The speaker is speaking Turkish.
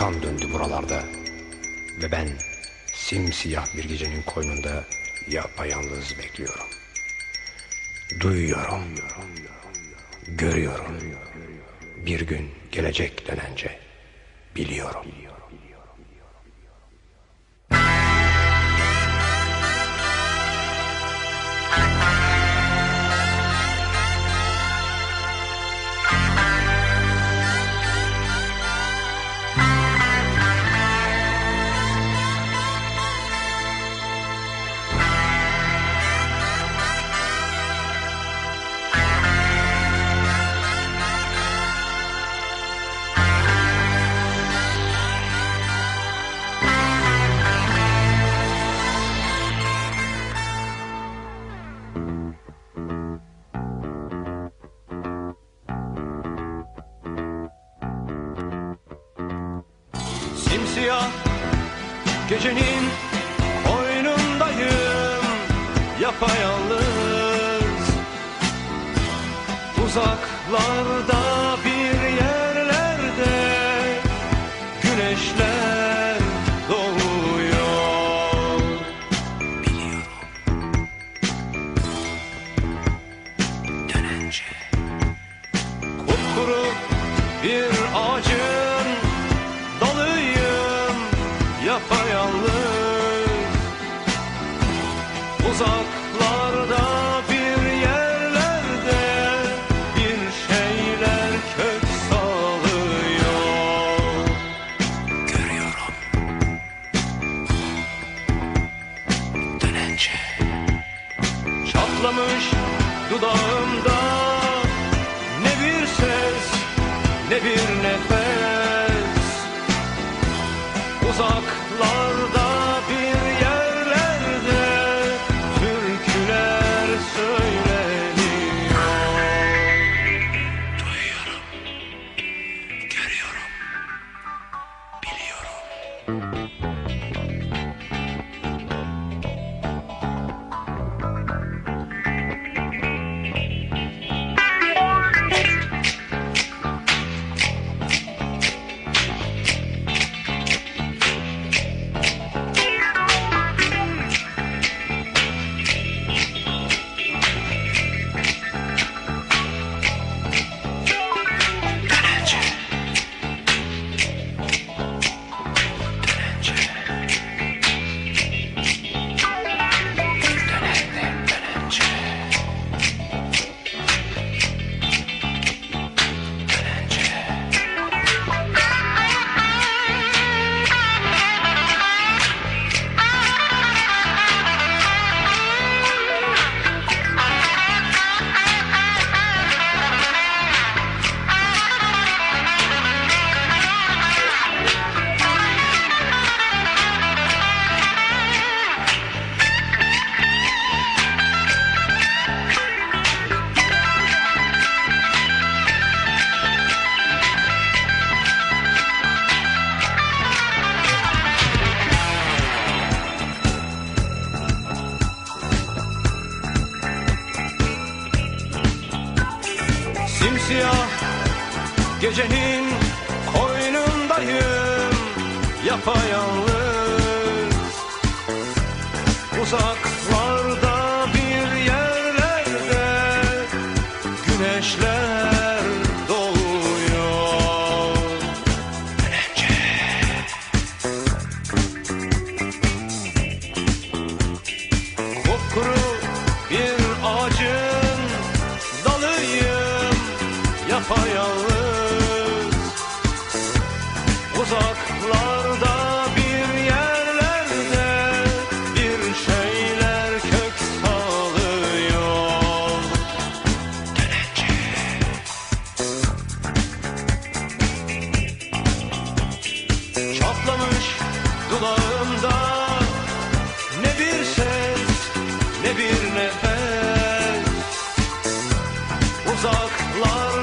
şeytan döndü buralarda. Ve ben simsiyah bir gecenin koynunda yapayalnız bekliyorum. Duyuyorum, görüyorum. Bir gün gelecek denence biliyorum. Simsiyah gecenin koynundayım Yapayalnız Uzaklarda Çatlamış dudağımda. Ne bir ses ne bir nefes. Uzaklarda bir yerlerde türküler söyleniyor. Duyuyorum, görüyorum, biliyorum. Simsiyah gecenin koynundayım yapayalnız. Uzaklarda Uzaklar